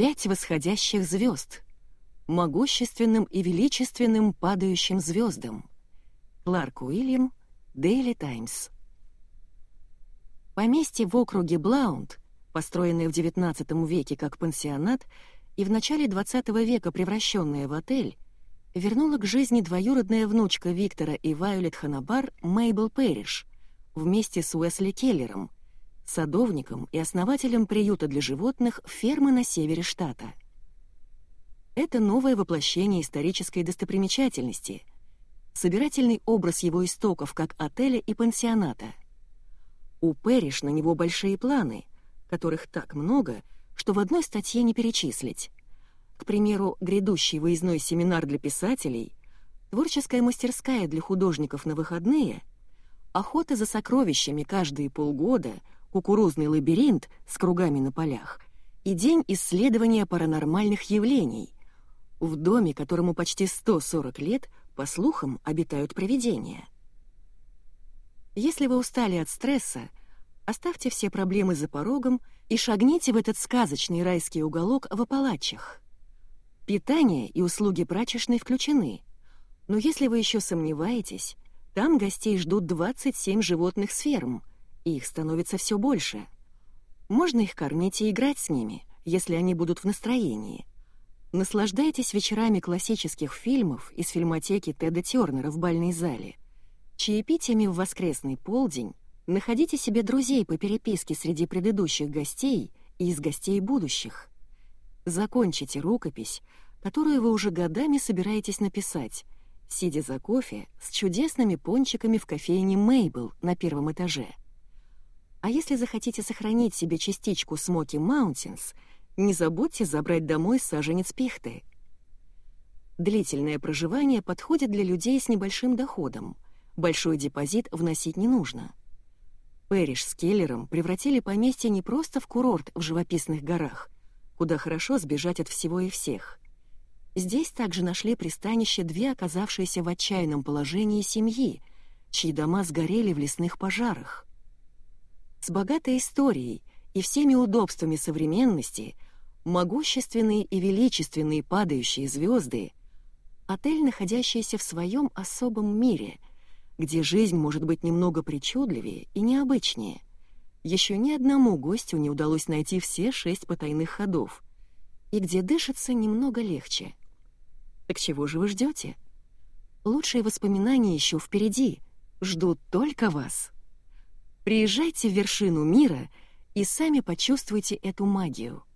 Пять восходящих звезд. Могущественным и величественным падающим звездам. Кларк Уильям, Дейли Таймс. Поместье в округе Блаунд, построенное в XIX веке как пансионат и в начале XX века превращенное в отель, вернула к жизни двоюродная внучка Виктора и Вайолет Ханабар Мейбл Пэриш вместе с Уэсли Келлером, садовником и основателем приюта для животных фермы на севере штата. Это новое воплощение исторической достопримечательности, собирательный образ его истоков как отеля и пансионата. У Пэриш на него большие планы, которых так много, что в одной статье не перечислить. К примеру, грядущий выездной семинар для писателей, творческая мастерская для художников на выходные, охота за сокровищами каждые полгода, кукурузный лабиринт с кругами на полях и день исследования паранормальных явлений. В доме, которому почти 140 лет, по слухам, обитают привидения. Если вы устали от стресса, оставьте все проблемы за порогом и шагните в этот сказочный райский уголок в Апалачах. Питание и услуги прачечной включены. Но если вы еще сомневаетесь, там гостей ждут 27 животных с ферм, их становится все больше. Можно их кормить и играть с ними, если они будут в настроении. Наслаждайтесь вечерами классических фильмов из фильмотеки Теда Тернера в бальной зале. Чаепитиями в воскресный полдень находите себе друзей по переписке среди предыдущих гостей и из гостей будущих. Закончите рукопись, которую вы уже годами собираетесь написать, сидя за кофе с чудесными пончиками в кофейне Мейбл на первом этаже. А если захотите сохранить себе частичку Смоки Маунтинс, не забудьте забрать домой саженец пихты. Длительное проживание подходит для людей с небольшим доходом. Большой депозит вносить не нужно. Пэриш с Келлером превратили поместье не просто в курорт в живописных горах, куда хорошо сбежать от всего и всех. Здесь также нашли пристанище две оказавшиеся в отчаянном положении семьи, чьи дома сгорели в лесных пожарах. С богатой историей и всеми удобствами современности, могущественные и величественные падающие звезды, отель, находящийся в своем особом мире, где жизнь может быть немного причудливее и необычнее — еще ни одному гостю не удалось найти все шесть потайных ходов, и где дышится немного легче. Так чего же вы ждете? Лучшие воспоминания еще впереди, ждут только вас. Приезжайте в вершину мира и сами почувствуйте эту магию —